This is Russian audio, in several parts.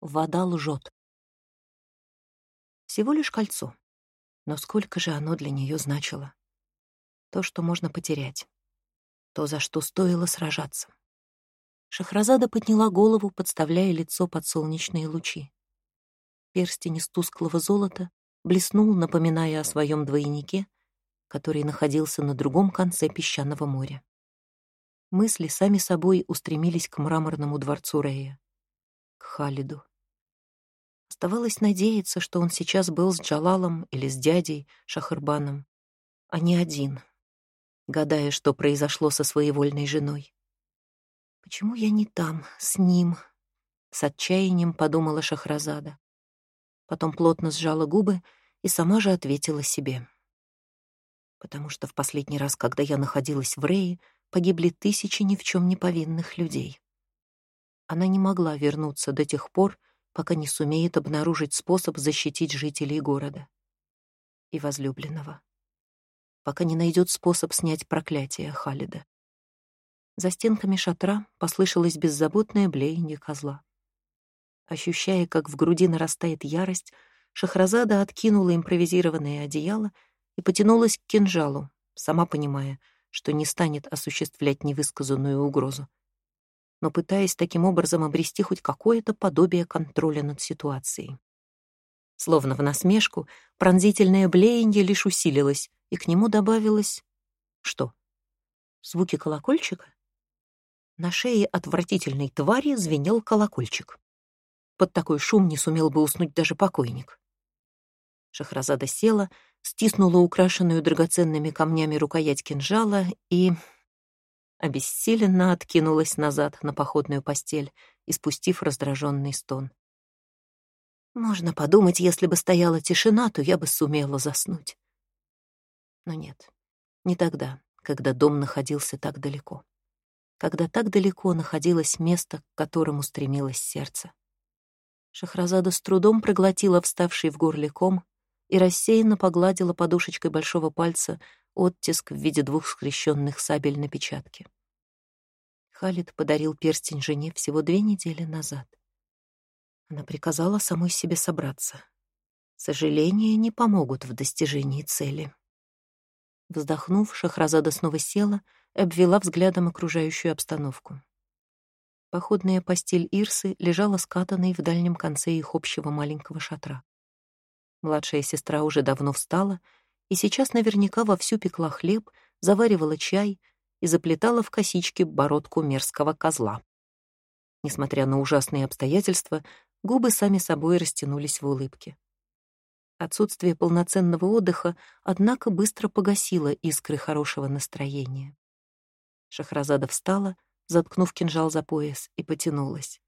Вода лжет. Всего лишь кольцо. Но сколько же оно для нее значило? То, что можно потерять. То, за что стоило сражаться. Шахразада подняла голову, подставляя лицо под солнечные лучи. Перстень из тусклого золота блеснул, напоминая о своем двойнике, который находился на другом конце песчаного моря. Мысли сами собой устремились к мраморному дворцу Рея, к Халиду. Оставалось надеяться, что он сейчас был с Джалалом или с дядей Шахарбаном, а не один, гадая, что произошло со своевольной женой. «Почему я не там, с ним?» — с отчаянием подумала Шахразада потом плотно сжала губы и сама же ответила себе. Потому что в последний раз, когда я находилась в Рее, погибли тысячи ни в чем не повинных людей. Она не могла вернуться до тех пор, пока не сумеет обнаружить способ защитить жителей города и возлюбленного, пока не найдет способ снять проклятие Халида. За стенками шатра послышалось беззаботное блеяние козла. Ощущая, как в груди нарастает ярость, Шахразада откинула импровизированное одеяло и потянулась к кинжалу, сама понимая, что не станет осуществлять невысказанную угрозу, но пытаясь таким образом обрести хоть какое-то подобие контроля над ситуацией. Словно в насмешку, пронзительное блеяние лишь усилилось, и к нему добавилось... Что? Звуки колокольчика? На шее отвратительной твари звенел колокольчик. Под такой шум не сумел бы уснуть даже покойник. Шахразада села, стиснула украшенную драгоценными камнями рукоять кинжала и... обессиленно откинулась назад на походную постель, испустив раздраженный стон. Можно подумать, если бы стояла тишина, то я бы сумела заснуть. Но нет, не тогда, когда дом находился так далеко. Когда так далеко находилось место, к которому стремилось сердце. Шахразада с трудом проглотила вставший в горле ком и рассеянно погладила подушечкой большого пальца оттиск в виде двух скрещенных сабель на печатке. Халид подарил перстень жене всего две недели назад. Она приказала самой себе собраться. Сожаления не помогут в достижении цели. Вздохнув, Шахразада снова села обвела взглядом окружающую обстановку. Походная постель Ирсы лежала скатанной в дальнем конце их общего маленького шатра. Младшая сестра уже давно встала и сейчас наверняка вовсю пекла хлеб, заваривала чай и заплетала в косички бородку мерзкого козла. Несмотря на ужасные обстоятельства, губы сами собой растянулись в улыбке. Отсутствие полноценного отдыха, однако, быстро погасило искры хорошего настроения. Шахразада встала — заткнув кинжал за пояс, и потянулась.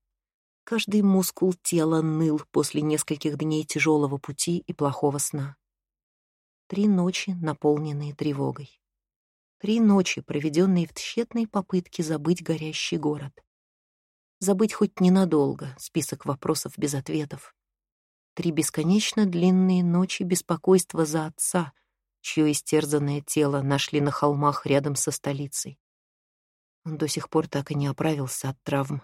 Каждый мускул тела ныл после нескольких дней тяжелого пути и плохого сна. Три ночи, наполненные тревогой. Три ночи, проведенные в тщетной попытке забыть горящий город. Забыть хоть ненадолго список вопросов без ответов. Три бесконечно длинные ночи беспокойства за отца, чье истерзанное тело нашли на холмах рядом со столицей. Он до сих пор так и не оправился от травм.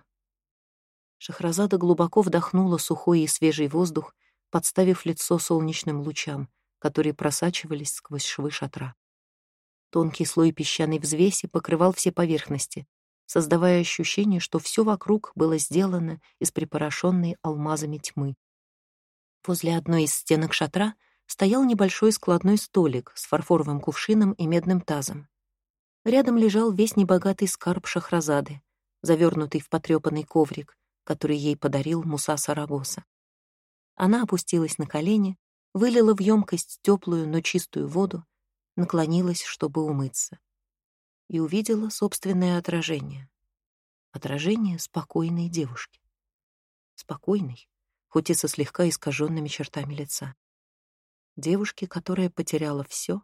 Шахразада глубоко вдохнула сухой и свежий воздух, подставив лицо солнечным лучам, которые просачивались сквозь швы шатра. Тонкий слой песчаной взвеси покрывал все поверхности, создавая ощущение, что все вокруг было сделано из припорошенной алмазами тьмы. Возле одной из стенок шатра стоял небольшой складной столик с фарфоровым кувшином и медным тазом. Рядом лежал весь небогатый скарб Шахразады, завернутый в потрепанный коврик, который ей подарил Муса Сарагоса. Она опустилась на колени, вылила в емкость теплую, но чистую воду, наклонилась, чтобы умыться, и увидела собственное отражение. Отражение спокойной девушки. Спокойной, хоть и со слегка искаженными чертами лица. Девушки, которая потеряла все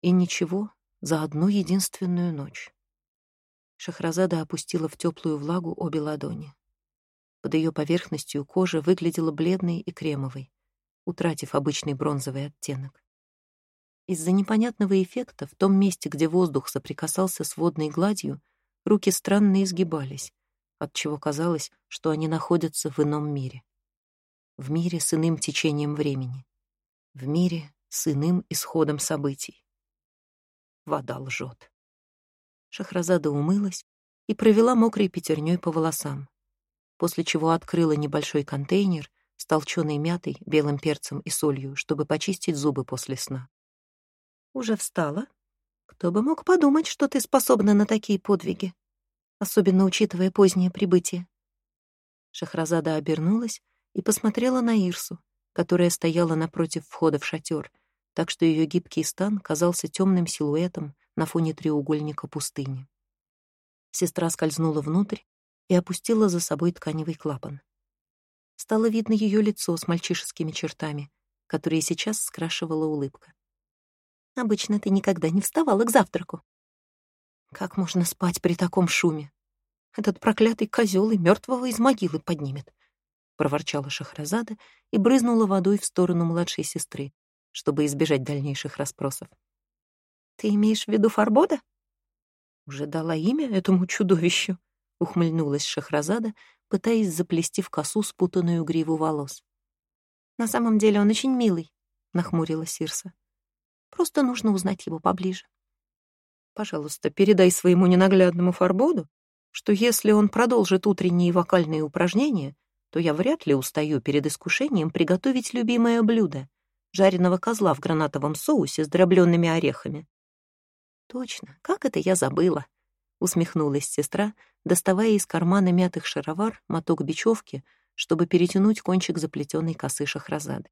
и ничего за одну единственную ночь. Шахразада опустила в теплую влагу обе ладони. Под ее поверхностью кожа выглядела бледной и кремовой, утратив обычный бронзовый оттенок. Из-за непонятного эффекта в том месте, где воздух соприкасался с водной гладью, руки странно изгибались, отчего казалось, что они находятся в ином мире. в мире с иным течением времени, в мире с иным исходом событий. Вода лжет. Шахразада умылась и провела мокрой пятерней по волосам, после чего открыла небольшой контейнер с толченой мятой, белым перцем и солью, чтобы почистить зубы после сна. «Уже встала? Кто бы мог подумать, что ты способна на такие подвиги, особенно учитывая позднее прибытие?» Шахразада обернулась и посмотрела на Ирсу, которая стояла напротив входа в шатер, так что ее гибкий стан казался темным силуэтом на фоне треугольника пустыни. Сестра скользнула внутрь и опустила за собой тканевый клапан. Стало видно ее лицо с мальчишескими чертами, которые сейчас скрашивала улыбка. «Обычно ты никогда не вставала к завтраку». «Как можно спать при таком шуме? Этот проклятый козел и мертвого из могилы поднимет», — проворчала Шахразада и брызнула водой в сторону младшей сестры, чтобы избежать дальнейших расспросов. «Ты имеешь в виду Фарбода?» «Уже дала имя этому чудовищу», — ухмыльнулась Шахразада, пытаясь заплести в косу спутанную гриву волос. «На самом деле он очень милый», — нахмурила Сирса. «Просто нужно узнать его поближе». «Пожалуйста, передай своему ненаглядному Фарбоду, что если он продолжит утренние вокальные упражнения, то я вряд ли устаю перед искушением приготовить любимое блюдо — жареного козла в гранатовом соусе с дробленными орехами. Точно, как это я забыла? Усмехнулась сестра, доставая из кармана мятых шаровар моток бечевки, чтобы перетянуть кончик заплетенной косы шахразады.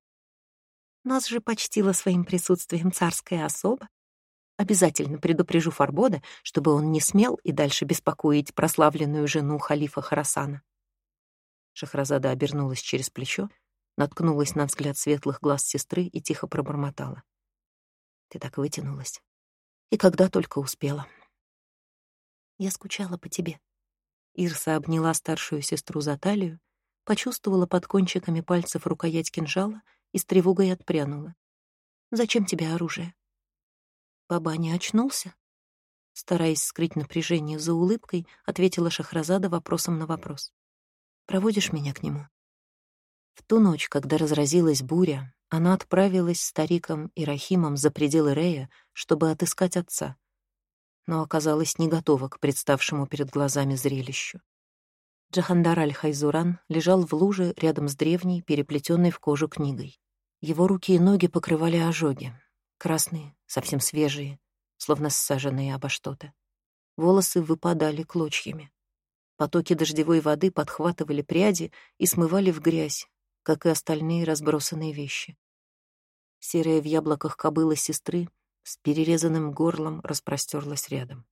Нас же почтила своим присутствием царская особа. Обязательно предупрежу Фарбода, чтобы он не смел и дальше беспокоить прославленную жену халифа Харасана. Шахразада обернулась через плечо, наткнулась на взгляд светлых глаз сестры и тихо пробормотала. «Ты так вытянулась и когда только успела. Я скучала по тебе. Ирса обняла старшую сестру за талию, почувствовала под кончиками пальцев рукоять кинжала и с тревогой отпрянула. «Зачем тебе оружие?» Баба не очнулся? Стараясь скрыть напряжение за улыбкой, ответила Шахразада вопросом на вопрос. «Проводишь меня к нему?» В ту ночь, когда разразилась буря, она отправилась с стариком и Рахимом за пределы Рея, чтобы отыскать отца, но оказалась не готова к представшему перед глазами зрелищу. Джахандар Аль-Хайзуран лежал в луже рядом с древней, переплетенной в кожу книгой. Его руки и ноги покрывали ожоги, красные, совсем свежие, словно ссаженные обо что-то. Волосы выпадали клочьями. Потоки дождевой воды подхватывали пряди и смывали в грязь, как и остальные разбросанные вещи. Серая в яблоках кобыла сестры с перерезанным горлом распростерлась рядом.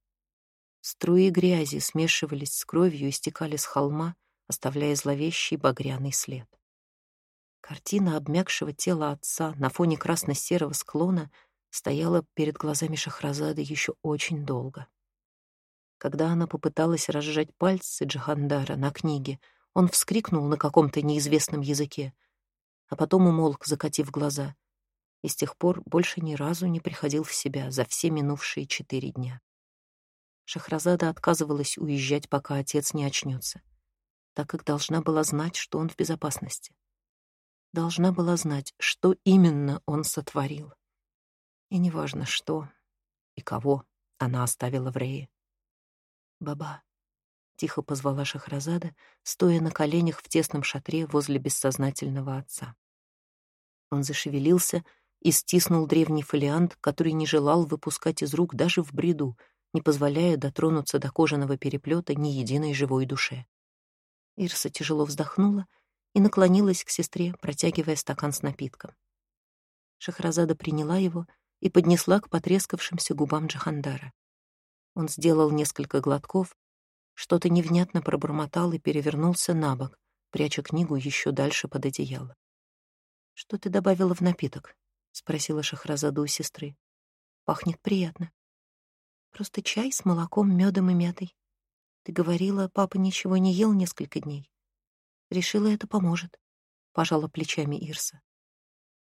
Струи грязи смешивались с кровью и стекали с холма, оставляя зловещий багряный след. Картина обмякшего тела отца на фоне красно-серого склона стояла перед глазами Шахразады еще очень долго. Когда она попыталась разжать пальцы Джахандара на книге, он вскрикнул на каком-то неизвестном языке, а потом умолк, закатив глаза, и с тех пор больше ни разу не приходил в себя за все минувшие четыре дня. Шахразада отказывалась уезжать, пока отец не очнется, так как должна была знать, что он в безопасности. Должна была знать, что именно он сотворил. И неважно, что и кого она оставила в Рее. «Баба», тихо позвала Шахразада, стоя на коленях в тесном шатре возле бессознательного отца. Он зашевелился и стиснул древний фолиант, который не желал выпускать из рук даже в бреду, не позволяя дотронуться до кожаного переплета ни единой живой душе. Ирса тяжело вздохнула и наклонилась к сестре, протягивая стакан с напитком. Шахразада приняла его и поднесла к потрескавшимся губам Джахандара. Он сделал несколько глотков, что-то невнятно пробормотал и перевернулся на бок, пряча книгу еще дальше под одеяло. «Что ты добавила в напиток?» — спросила Шахразаду у сестры. «Пахнет приятно. Просто чай с молоком, медом и мятой. Ты говорила, папа ничего не ел несколько дней. Решила, это поможет», — пожала плечами Ирса.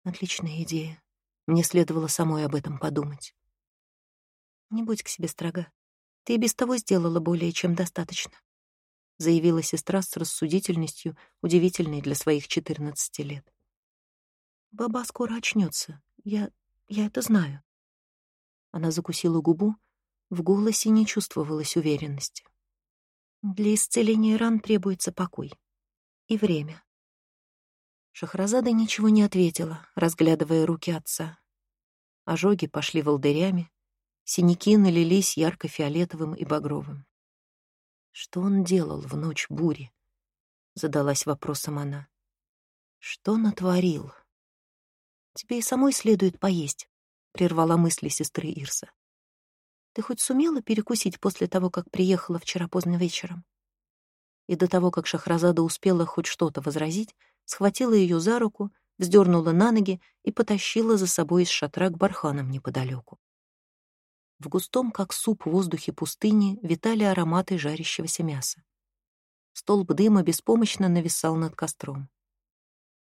«Отличная идея. Мне следовало самой об этом подумать». «Не будь к себе строга. Ты и без того сделала более чем достаточно. заявила сестра с рассудительностью, удивительной для своих четырнадцати лет. «Баба скоро очнется. Я... я это знаю». Она закусила губу, в голосе не чувствовалась уверенности. «Для исцеления ран требуется покой. И время». Шахразада ничего не ответила, разглядывая руки отца. Ожоги пошли волдырями, синяки налились ярко-фиолетовым и багровым. Что он делал в ночь бури? Задалась вопросом она. Что натворил? Тебе и самой следует поесть, прервала мысли сестры Ирса. Ты хоть сумела перекусить после того, как приехала вчера поздно вечером? И до того, как Шахразада успела хоть что-то возразить, схватила ее за руку, вздернула на ноги и потащила за собой из шатра к барханам неподалеку. В густом, как суп, воздухе пустыни витали ароматы жарящегося мяса. Столб дыма беспомощно нависал над костром.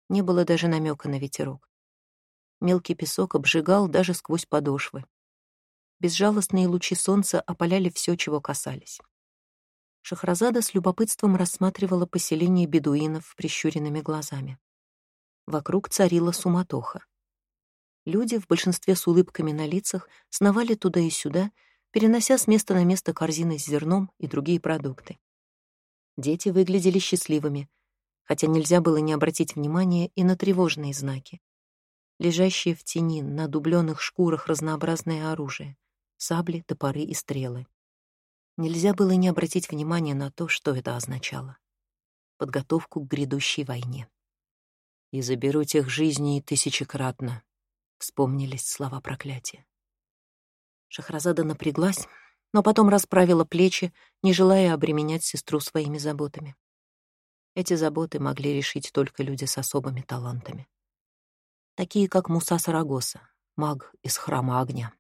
Не было даже намека на ветерок. Мелкий песок обжигал даже сквозь подошвы. Безжалостные лучи солнца опаляли все, чего касались. Шахразада с любопытством рассматривала поселение бедуинов прищуренными глазами. Вокруг царила суматоха. Люди, в большинстве с улыбками на лицах, сновали туда и сюда, перенося с места на место корзины с зерном и другие продукты. Дети выглядели счастливыми, хотя нельзя было не обратить внимания и на тревожные знаки. Лежащие в тени на дубленых шкурах разнообразное оружие — сабли, топоры и стрелы. Нельзя было не обратить внимания на то, что это означало. Подготовку к грядущей войне. «И заберу тех жизней тысячекратно», Вспомнились слова проклятия. Шахразада напряглась, но потом расправила плечи, не желая обременять сестру своими заботами. Эти заботы могли решить только люди с особыми талантами. Такие, как Муса Сарагоса, маг из храма огня.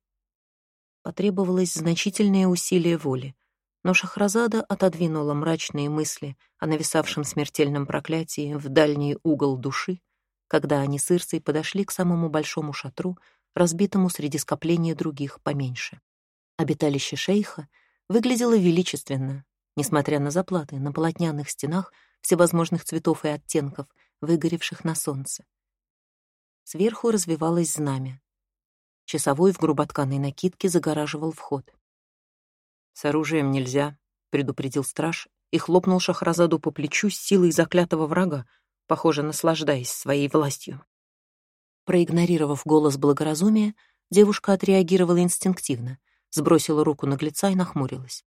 Потребовалось значительное усилие воли, но Шахразада отодвинула мрачные мысли о нависавшем смертельном проклятии в дальний угол души когда они с Ирсой подошли к самому большому шатру, разбитому среди скопления других поменьше. Обиталище шейха выглядело величественно, несмотря на заплаты на полотняных стенах всевозможных цветов и оттенков, выгоревших на солнце. Сверху развивалось знамя. Часовой в груботканной накидке загораживал вход. «С оружием нельзя», — предупредил страж и хлопнул Шахразаду по плечу с силой заклятого врага, похоже, наслаждаясь своей властью. Проигнорировав голос благоразумия, девушка отреагировала инстинктивно, сбросила руку наглеца и нахмурилась.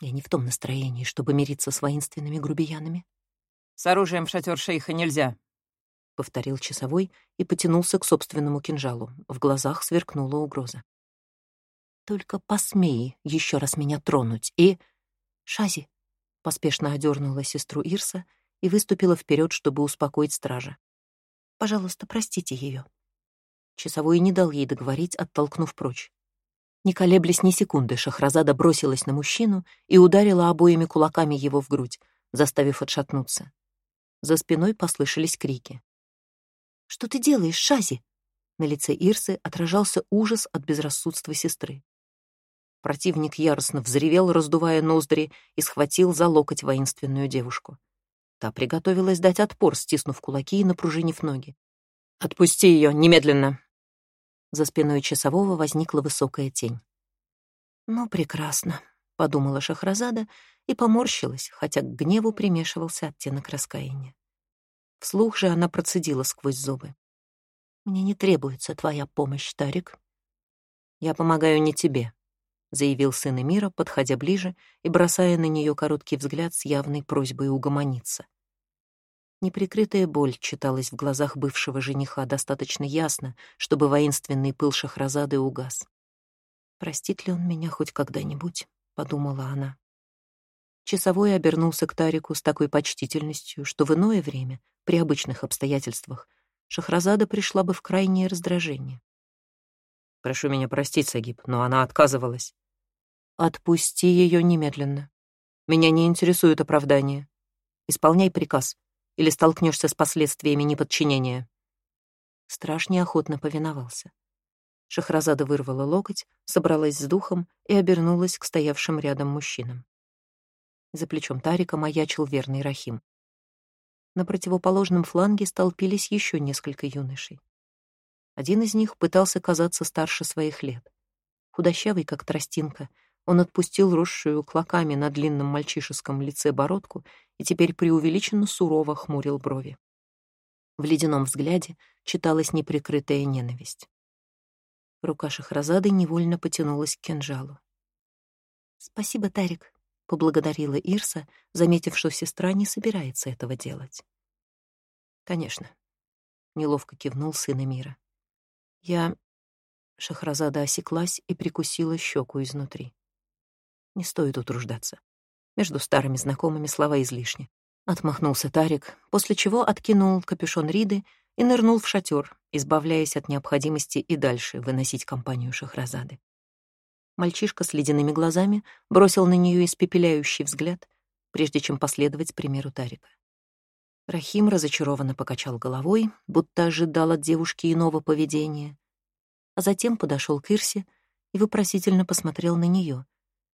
Я не в том настроении, чтобы мириться с воинственными грубиянами. «С оружием в шатер шейха нельзя», — повторил часовой и потянулся к собственному кинжалу. В глазах сверкнула угроза. «Только посмей еще раз меня тронуть и...» «Шази!» — поспешно одернула сестру Ирса — и выступила вперед, чтобы успокоить стража. «Пожалуйста, простите ее». Часовой не дал ей договорить, оттолкнув прочь. Не колеблясь ни секунды, Шахразада бросилась на мужчину и ударила обоими кулаками его в грудь, заставив отшатнуться. За спиной послышались крики. «Что ты делаешь, Шази?» На лице Ирсы отражался ужас от безрассудства сестры. Противник яростно взревел, раздувая ноздри, и схватил за локоть воинственную девушку. Та приготовилась дать отпор, стиснув кулаки и напружинив ноги. «Отпусти ее немедленно!» За спиной часового возникла высокая тень. «Ну, прекрасно», — подумала Шахразада и поморщилась, хотя к гневу примешивался оттенок раскаяния. Вслух же она процедила сквозь зубы. «Мне не требуется твоя помощь, Тарик». «Я помогаю не тебе», — заявил сын Эмира, подходя ближе и бросая на нее короткий взгляд с явной просьбой угомониться. Неприкрытая боль читалась в глазах бывшего жениха достаточно ясно, чтобы воинственный пыл Шахразады угас. «Простит ли он меня хоть когда-нибудь?» — подумала она. Часовой обернулся к Тарику с такой почтительностью, что в иное время, при обычных обстоятельствах, Шахразада пришла бы в крайнее раздражение. «Прошу меня простить, Сагиб, но она отказывалась». Отпусти ее немедленно. Меня не интересует оправдание. Исполняй приказ, или столкнешься с последствиями неподчинения. Страж неохотно повиновался. Шахразада вырвала локоть, собралась с духом и обернулась к стоявшим рядом мужчинам. За плечом Тарика маячил верный Рахим. На противоположном фланге столпились еще несколько юношей. Один из них пытался казаться старше своих лет. Худощавый, как тростинка, он отпустил росшую клоками на длинном мальчишеском лице бородку и теперь преувеличенно сурово хмурил брови. В ледяном взгляде читалась неприкрытая ненависть. Рука Шахразады невольно потянулась к кинжалу. «Спасибо, Тарик», — поблагодарила Ирса, заметив, что сестра не собирается этого делать. «Конечно», — неловко кивнул сын Эмира. «Я...» — Шахразада осеклась и прикусила щеку изнутри. «Не стоит утруждаться. Между старыми знакомыми слова излишни». Отмахнулся Тарик, после чего откинул капюшон Риды и нырнул в шатер, избавляясь от необходимости и дальше выносить компанию Шахразады. Мальчишка с ледяными глазами бросил на нее испепеляющий взгляд, прежде чем последовать примеру Тарика. Рахим разочарованно покачал головой, будто ожидал от девушки иного поведения, а затем подошел к Ирсе и вопросительно посмотрел на нее,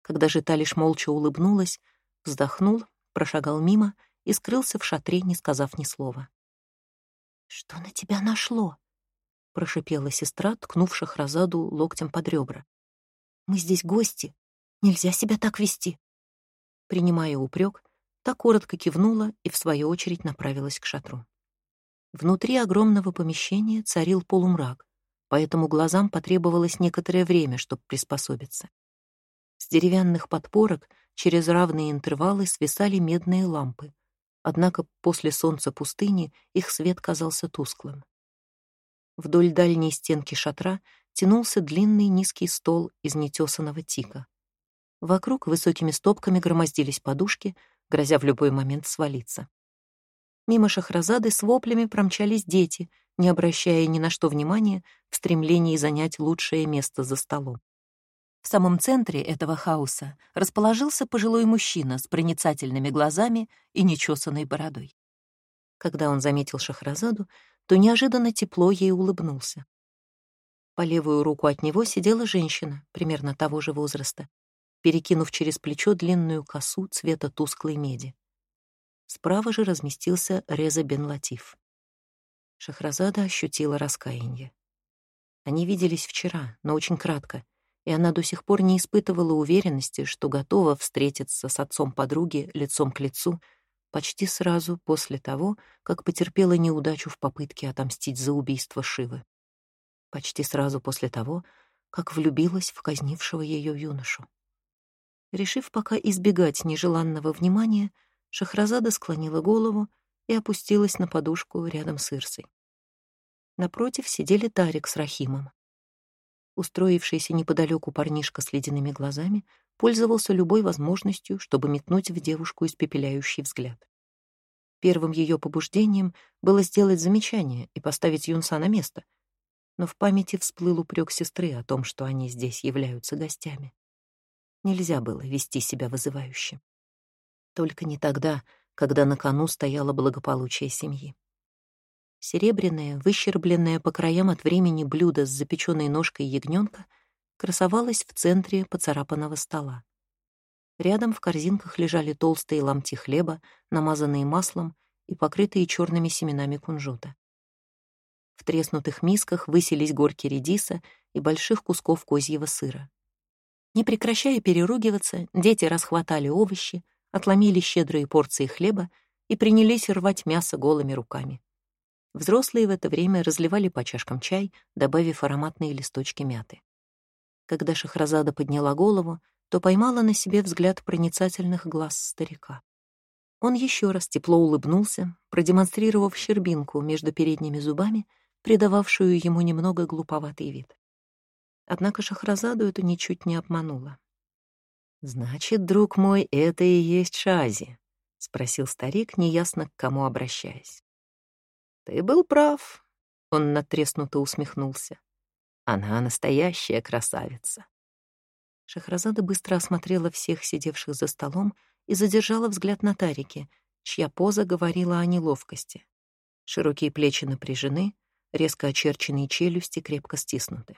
когда же та лишь молча улыбнулась, вздохнул, прошагал мимо и скрылся в шатре, не сказав ни слова. «Что на тебя нашло?» — прошипела сестра, ткнув Шахразаду локтем под ребра. «Мы здесь гости. Нельзя себя так вести». Принимая упрек, та коротко кивнула и, в свою очередь, направилась к шатру. Внутри огромного помещения царил полумрак, поэтому глазам потребовалось некоторое время, чтобы приспособиться. С деревянных подпорок через равные интервалы свисали медные лампы, однако после солнца пустыни их свет казался тусклым. Вдоль дальней стенки шатра тянулся длинный низкий стол из нетесанного тика. Вокруг высокими стопками громоздились подушки, грозя в любой момент свалиться. Мимо Шахразады с воплями промчались дети, не обращая ни на что внимания в стремлении занять лучшее место за столом. В самом центре этого хаоса расположился пожилой мужчина с проницательными глазами и нечесанной бородой. Когда он заметил Шахразаду, то неожиданно тепло ей улыбнулся. По левую руку от него сидела женщина, примерно того же возраста, перекинув через плечо длинную косу цвета тусклой меди. Справа же разместился Реза бен Латиф. Шахразада ощутила раскаяние. Они виделись вчера, но очень кратко — и она до сих пор не испытывала уверенности, что готова встретиться с отцом подруги лицом к лицу почти сразу после того, как потерпела неудачу в попытке отомстить за убийство Шивы. Почти сразу после того, как влюбилась в казнившего ее юношу. Решив пока избегать нежеланного внимания, Шахразада склонила голову и опустилась на подушку рядом с Ирсой. Напротив сидели Тарик с Рахимом. Устроившийся неподалеку парнишка с ледяными глазами пользовался любой возможностью, чтобы метнуть в девушку испепеляющий взгляд. Первым ее побуждением было сделать замечание и поставить юнца на место, но в памяти всплыл упрек сестры о том, что они здесь являются гостями. Нельзя было вести себя вызывающе. Только не тогда, когда на кону стояло благополучие семьи. Серебряное, выщербленное по краям от времени блюдо с запеченной ножкой ягненка красовалось в центре поцарапанного стола. Рядом в корзинках лежали толстые ломти хлеба, намазанные маслом и покрытые черными семенами кунжута. В треснутых мисках высились горки редиса и больших кусков козьего сыра. Не прекращая переругиваться, дети расхватали овощи, отломили щедрые порции хлеба и принялись рвать мясо голыми руками. Взрослые в это время разливали по чашкам чай, добавив ароматные листочки мяты. Когда Шахразада подняла голову, то поймала на себе взгляд проницательных глаз старика. Он еще раз тепло улыбнулся, продемонстрировав щербинку между передними зубами, придававшую ему немного глуповатый вид. Однако Шахразаду это ничуть не обмануло. «Значит, друг мой, это и есть Шази?» — спросил старик, неясно к кому обращаясь. «Ты был прав», — он натреснуто усмехнулся. «Она настоящая красавица». Шахразада быстро осмотрела всех сидевших за столом и задержала взгляд на Тарике, чья поза говорила о неловкости. Широкие плечи напряжены, резко очерченные челюсти крепко стиснуты.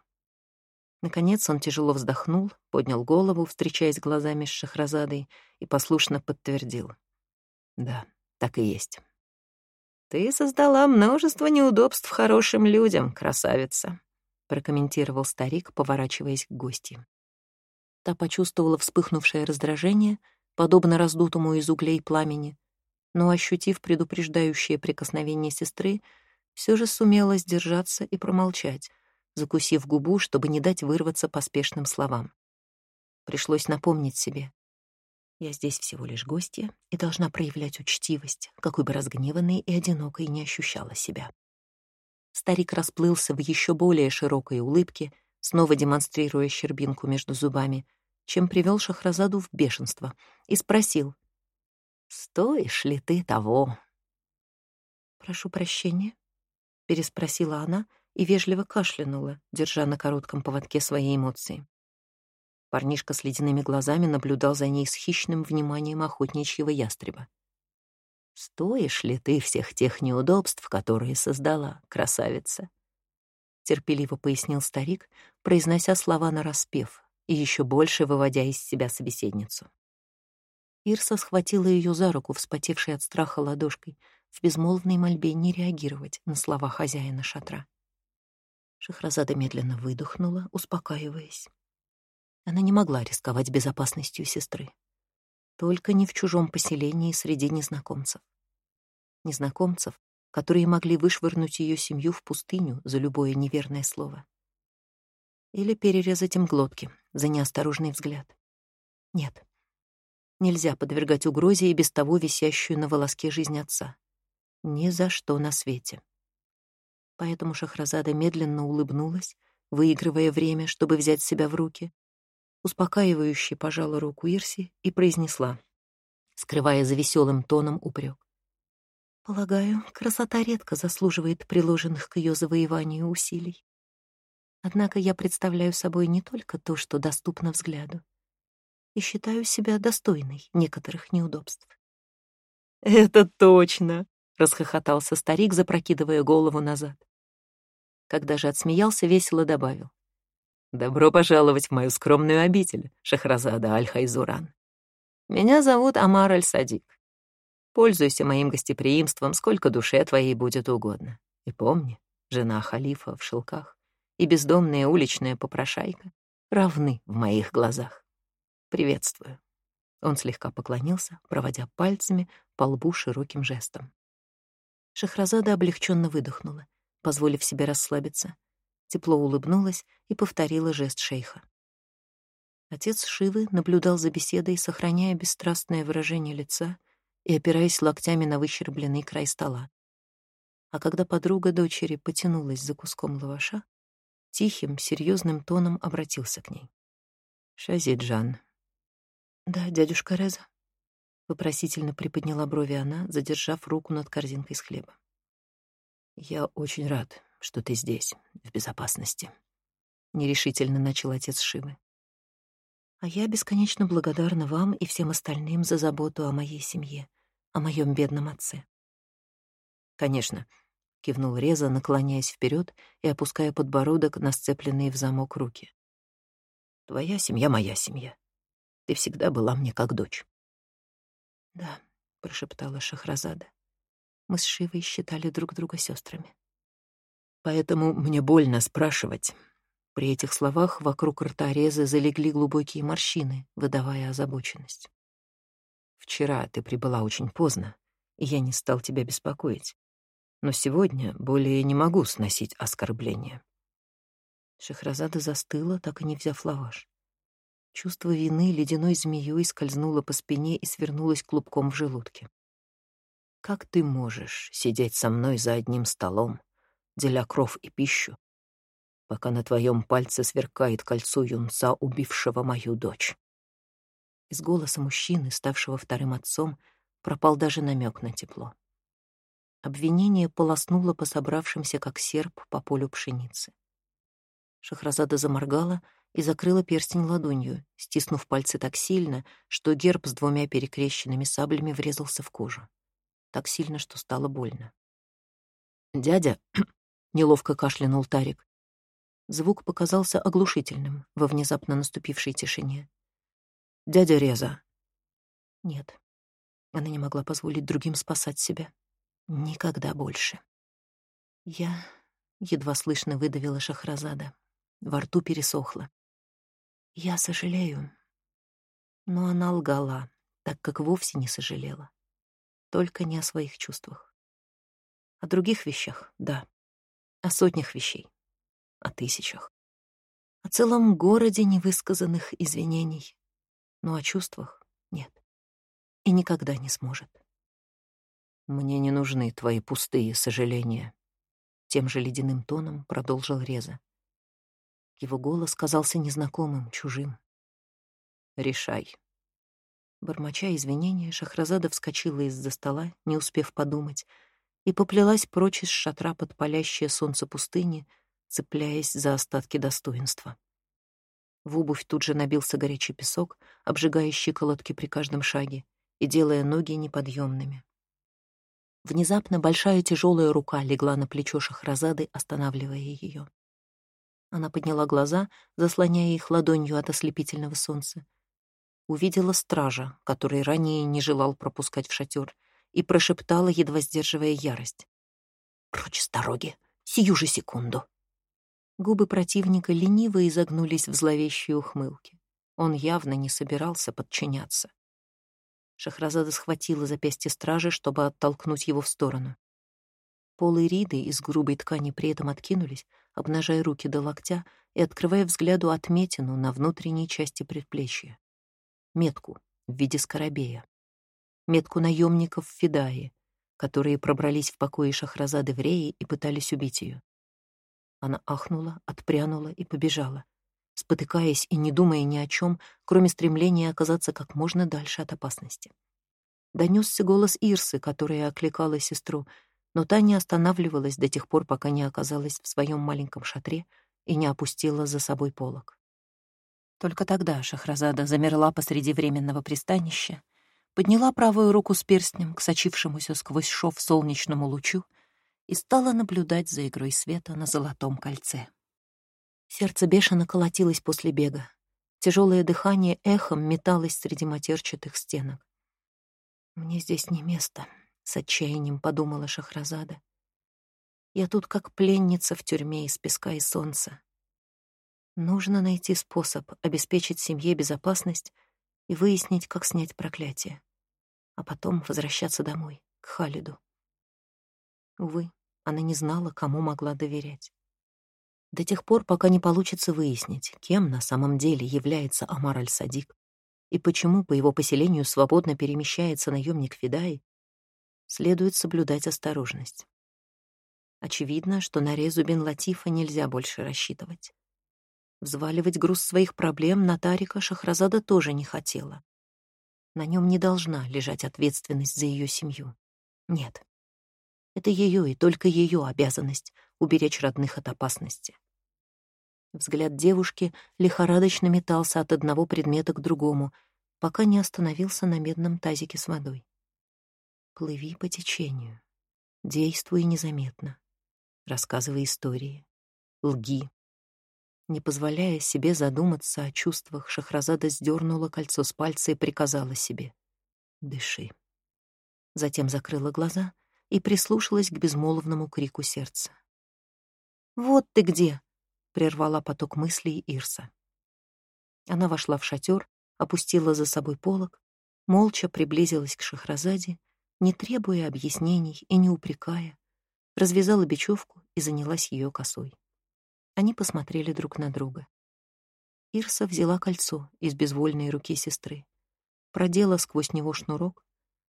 Наконец он тяжело вздохнул, поднял голову, встречаясь глазами с Шахразадой, и послушно подтвердил. «Да, так и есть». «Ты создала множество неудобств хорошим людям, красавица», — прокомментировал старик, поворачиваясь к гости. Та почувствовала вспыхнувшее раздражение, подобно раздутому из углей пламени, но, ощутив предупреждающее прикосновение сестры, все же сумела сдержаться и промолчать, закусив губу, чтобы не дать вырваться поспешным словам. Пришлось напомнить себе. Я здесь всего лишь гостья и должна проявлять учтивость, какой бы разгневанной и одинокой не ощущала себя. Старик расплылся в еще более широкой улыбке, снова демонстрируя щербинку между зубами, чем привел Шахразаду в бешенство, и спросил, «Стоишь ли ты того?» «Прошу прощения», — переспросила она и вежливо кашлянула, держа на коротком поводке свои эмоции. Парнишка с ледяными глазами наблюдал за ней с хищным вниманием охотничьего ястреба. «Стоишь ли ты всех тех неудобств, которые создала, красавица?» Терпеливо пояснил старик, произнося слова нараспев и еще больше выводя из себя собеседницу. Ирса схватила ее за руку, вспотевшей от страха ладошкой, в безмолвной мольбе не реагировать на слова хозяина шатра. Шахразада медленно выдохнула, успокаиваясь. Она не могла рисковать безопасностью сестры. Только не в чужом поселении среди незнакомцев. Незнакомцев, которые могли вышвырнуть ее семью в пустыню за любое неверное слово. Или перерезать им глотки за неосторожный взгляд. Нет, нельзя подвергать угрозе и без того висящую на волоске жизнь отца. Ни за что на свете. Поэтому Шахразада медленно улыбнулась, выигрывая время, чтобы взять себя в руки, успокаивающе пожала руку Ирси и произнесла, скрывая за веселым тоном упрек. «Полагаю, красота редко заслуживает приложенных к ее завоеванию усилий. Однако я представляю собой не только то, что доступно взгляду, и считаю себя достойной некоторых неудобств». «Это точно!» — расхохотался старик, запрокидывая голову назад. Когда же отсмеялся, весело добавил. «Добро пожаловать в мою скромную обитель, Шахразада Аль-Хайзуран. Меня зовут Амар Аль-Садик. Пользуйся моим гостеприимством, сколько душе твоей будет угодно. И помни, жена халифа в шелках и бездомная уличная попрошайка равны в моих глазах. Приветствую». Он слегка поклонился, проводя пальцами по лбу широким жестом. Шахразада облегченно выдохнула позволив себе расслабиться. Тепло улыбнулась и повторила жест шейха. Отец Шивы наблюдал за беседой, сохраняя бесстрастное выражение лица и опираясь локтями на выщербленный край стола. А когда подруга дочери потянулась за куском лаваша, тихим, серьезным тоном обратился к ней. «Шазиджан». «Да, дядюшка Реза», — вопросительно приподняла брови она, задержав руку над корзинкой с хлебом. «Я очень рад, что ты здесь, в безопасности», — нерешительно начал отец Шивы. «А я бесконечно благодарна вам и всем остальным за заботу о моей семье, о моем бедном отце». «Конечно», — кивнул Реза, наклоняясь вперед и опуская подбородок на сцепленные в замок руки. «Твоя семья — моя семья. Ты всегда была мне как дочь». «Да», — прошептала Шахразада. Мы с Шивой считали друг друга сестрами. Поэтому мне больно спрашивать. При этих словах вокруг рта Резы залегли глубокие морщины, выдавая озабоченность. Вчера ты прибыла очень поздно, и я не стал тебя беспокоить. Но сегодня более не могу сносить оскорбления. Шахразада застыла, так и не взяв лаваш. Чувство вины ледяной змеей скользнуло по спине и свернулось клубком в желудке. Как ты можешь сидеть со мной за одним столом, деля кров и пищу, пока на твоем пальце сверкает кольцо юнца, убившего мою дочь?» Из голоса мужчины, ставшего вторым отцом, пропал даже намек на тепло. Обвинение полоснуло по собравшимся, как серп, по полю пшеницы. Шахразада заморгала и закрыла перстень ладонью, стиснув пальцы так сильно, что герб с двумя перекрещенными саблями врезался в кожу так сильно, что стало больно. «Дядя», — неловко кашлянул Тарик, Звук показался оглушительным во внезапно наступившей тишине. «Дядя Реза!» Нет, она не могла позволить другим спасать себя. Никогда больше. Я едва слышно выдавила Шахразада. Во рту пересохло. Я сожалею. Но она лгала, так как вовсе не сожалела. Только не о своих чувствах. О других вещах — да. О сотнях вещей о тысячах. О целом городе невысказанных извинений. Но о чувствах нет. И никогда не сможет. «Мне не нужны твои пустые сожаления», — тем же ледяным тоном продолжил Реза. Его голос казался незнакомым, чужим. «Решай». Бормоча извинения, Шахразада вскочила из-за стола, не успев подумать, и поплелась прочь из шатра под палящее солнце пустыни, цепляясь за остатки достоинства. В обувь тут же набился горячий песок, обжигая щиколотки при каждом шаге и делая ноги неподъемными. Внезапно большая тяжелая рука легла на плечо Шахразады, останавливая ее. Она подняла глаза, заслоняя их ладонью от ослепительного солнца. Увидела стража, который ранее не желал пропускать в шатер, и прошептала, едва сдерживая ярость. «Прочь с дороги! Сию же секунду!» Губы противника лениво изогнулись в зловещей ухмылке. Он явно не собирался подчиняться. Шахразада схватила запястье стражи, чтобы оттолкнуть его в сторону. Полы Риды из грубой ткани при этом откинулись, обнажая руки до локтя и открывая взгляду отметину на внутренней части предплечья. Метку в виде скоробея. Метку наемников Фидаи, которые пробрались в покои Шахразады в Рее и пытались убить ее. Она ахнула, отпрянула и побежала, спотыкаясь и не думая ни о чем, кроме стремления оказаться как можно дальше от опасности. Донесся голос Ирсы, которая окликала сестру, но та не останавливалась до тех пор, пока не оказалась в своем маленьком шатре и не опустила за собой полог. Только тогда Шахразада замерла посреди временного пристанища, подняла правую руку с перстнем к сочившемуся сквозь шов солнечному лучу и стала наблюдать за игрой света на золотом кольце. Сердце бешено колотилось после бега. Тяжелое дыхание эхом металось среди матерчатых стенок. «Мне здесь не место», — с отчаянием подумала Шахразада. «Я тут как пленница в тюрьме из песка и солнца. Нужно найти способ обеспечить семье безопасность и выяснить, как снять проклятие, а потом возвращаться домой, к Халиду. Увы, она не знала, кому могла доверять. До тех пор, пока не получится выяснить, кем на самом деле является Амар Аль-Садик и почему по его поселению свободно перемещается наемник Фидаи, следует соблюдать осторожность. Очевидно, что на Резу бен Латифа нельзя больше рассчитывать. Взваливать груз своих проблем на Тарика Шахразада тоже не хотела. На нем не должна лежать ответственность за ее семью. Нет, это ее и только ее обязанность — уберечь родных от опасности. Взгляд девушки лихорадочно метался от одного предмета к другому, пока не остановился на медном тазике с водой. Плыви по течению, действуй незаметно, рассказывай истории, лги. Не позволяя себе задуматься о чувствах, Шахразада сдернула кольцо с пальца и приказала себе «Дыши». Затем закрыла глаза — и прислушалась к безмолвному крику сердца. «Вот ты где!» — прервала поток мыслей Ирса. Она вошла в шатер, опустила за собой полог, молча приблизилась к Шахразаде, не требуя объяснений и не упрекая, развязала бечевку и занялась ее косой. Они посмотрели друг на друга. Ирса взяла кольцо из безвольной руки сестры, продела сквозь него шнурок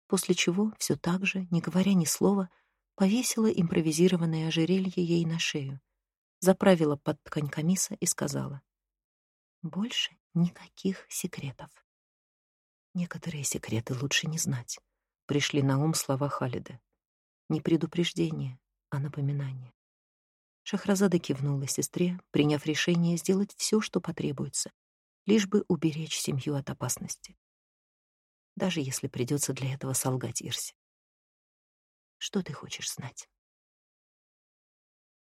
после чего все так же, не говоря ни слова, повесила импровизированное ожерелье ей на шею, заправила под ткань камиса и сказала «Больше никаких секретов». Некоторые секреты лучше не знать. Пришли на ум слова Халида. Не предупреждение, а напоминание. Шахразада кивнула сестре, приняв решение сделать все, что потребуется, лишь бы уберечь семью от опасности даже если придется для этого солгать Ирсе. Что ты хочешь знать?